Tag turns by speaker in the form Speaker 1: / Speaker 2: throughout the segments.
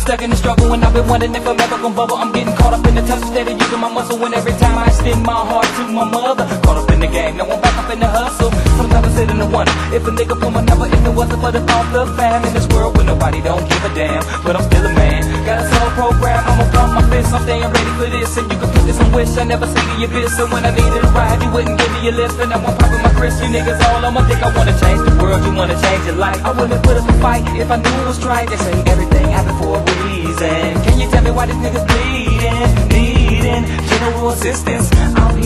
Speaker 1: been stuck in the struggle and I've been wondering if I'm ever gonna bubble. I'm getting caught up in the touch instead of using my muscle. And every time I extend my heart to my mother, caught up in the game, now I'm back up in the hustle. The wonder if a nigga pull my number if it wasn't for the thought of fam in this world where nobody don't give a damn. But I'm still a man, got a soul program. I'ma pump my fist. I'm staying ready for this, and you can put this on wish. I never see the abyss, and when I needed a ride, you wouldn't give me a lift, and now I'm popping my Chris. You niggas all I'ma think I wanna change the world, you wanna change your life. I wouldn't put up a fight if I knew it was right. They say everything happened for a reason. Can you tell me why these niggas bleeding, needing general assistance?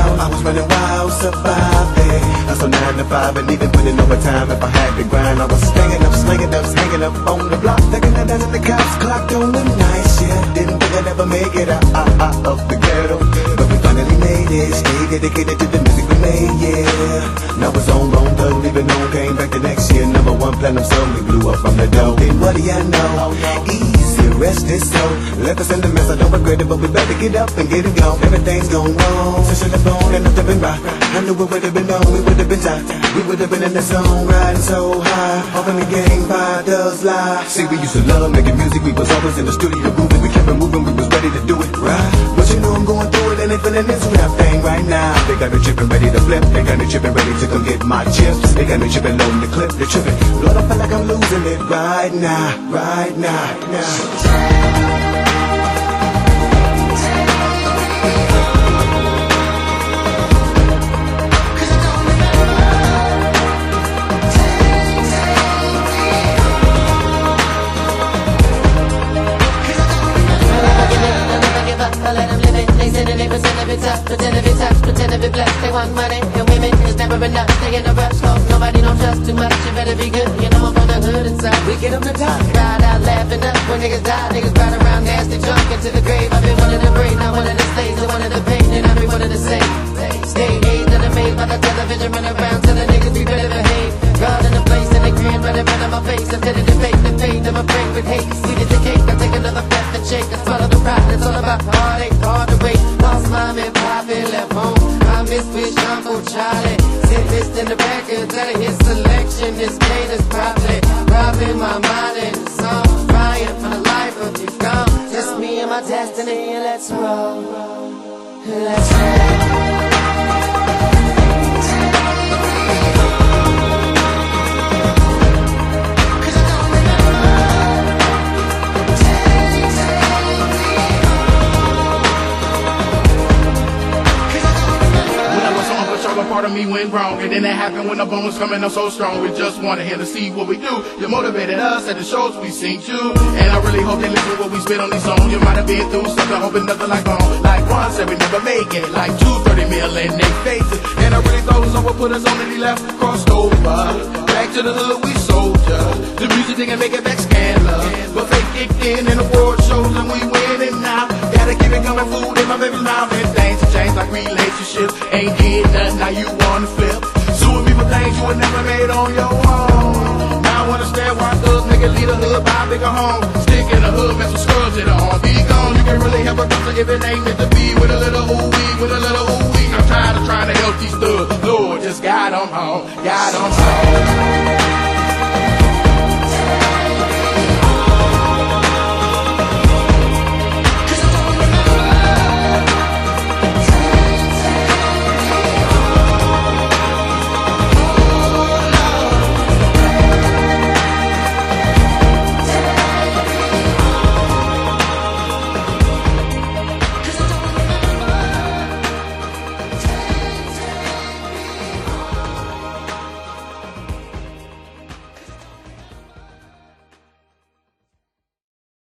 Speaker 2: I was running wild, surviving. I Hustle nine to five and even putting overtime if I had to grind. I was staying up, slinging up, hanging up on the block. Thinking that down in the cops clocked on the night shift. Didn't think I'd ever make it out, out, out of the ghetto. But we finally made it. Stay dedicated to the music we made, yeah. Now it's on, on, done, leaving on. Came back the next year, number one platinum. We blew up from the dough. Then what do you know? Easy, rest is so. Left us in the mess, I don't regret it, but we better get up and get it going. Everything's going wrong. So I knew it would have been on, we would have been tight. We would have been in the zone, riding so high. Off in the game, five does lie. See, we used to love making music, we was always in the studio grooving. We kept it moving, we was ready to do it right. But you know I'm going through it and they feeling this rap thing right now. They got me tripping, ready to flip. They got me tripping, ready to come get my chips. They got me tripping, loading the clip. They tripping. Lord, I feel like I'm losing it right now, right now, now.
Speaker 3: They want money and women, it's never enough. They in a rush, cause nobody don't trust too much. You better be good, you know I'm from the hood inside. We get them to die, ride out laughing up when niggas die. Niggas ride around nasty drunk into the grave. I've been one of the brave, not one of the slaves, and one of the pain, and every one of the same. Stay aged and amazed by the television, run around telling niggas we better behave. God in the place and they grin in front of my face. I'm telling the fake, the of a break with hate. As the cake, I take another breath and shake. I swallow the pride, it's all about heartache, records his selection. This pain is probably robbing my mind in the song. Crying for the life of you gone. Just me and my destiny, let's roll. Let's roll.
Speaker 4: Part of me went wrong. And then it happened when the bones coming up so strong. We just wanted him to see what we do. You motivated us at the shows we seen too. And I really hope they listen what we spit on these songs. You might have been through something, hoping nothing like home. Like one said we never make it. Like two, 30 mil in their faces. And I really thought someone put us on and he left, crossed over. Back to the hood, we soldier. The music didn't make it back scandalous. But fake kicked in and the world shows and we now. Gotta keep it coming, food in my baby's mouth. And things have changed like relationships. Ain't did nothing, now you wanna flip. Suing me for things you would never made on your own. Now I understand why thugs nigga leave the hood, buy a bigger home. Stick in the hood, mess with scrubs in the arm. Be gone, you can't really help a brother if it ain't meant to be. With a little ooh wee, with a little ooh wee. I'm tired of trying to help these thugs. Lord, just guide them home, guide them home.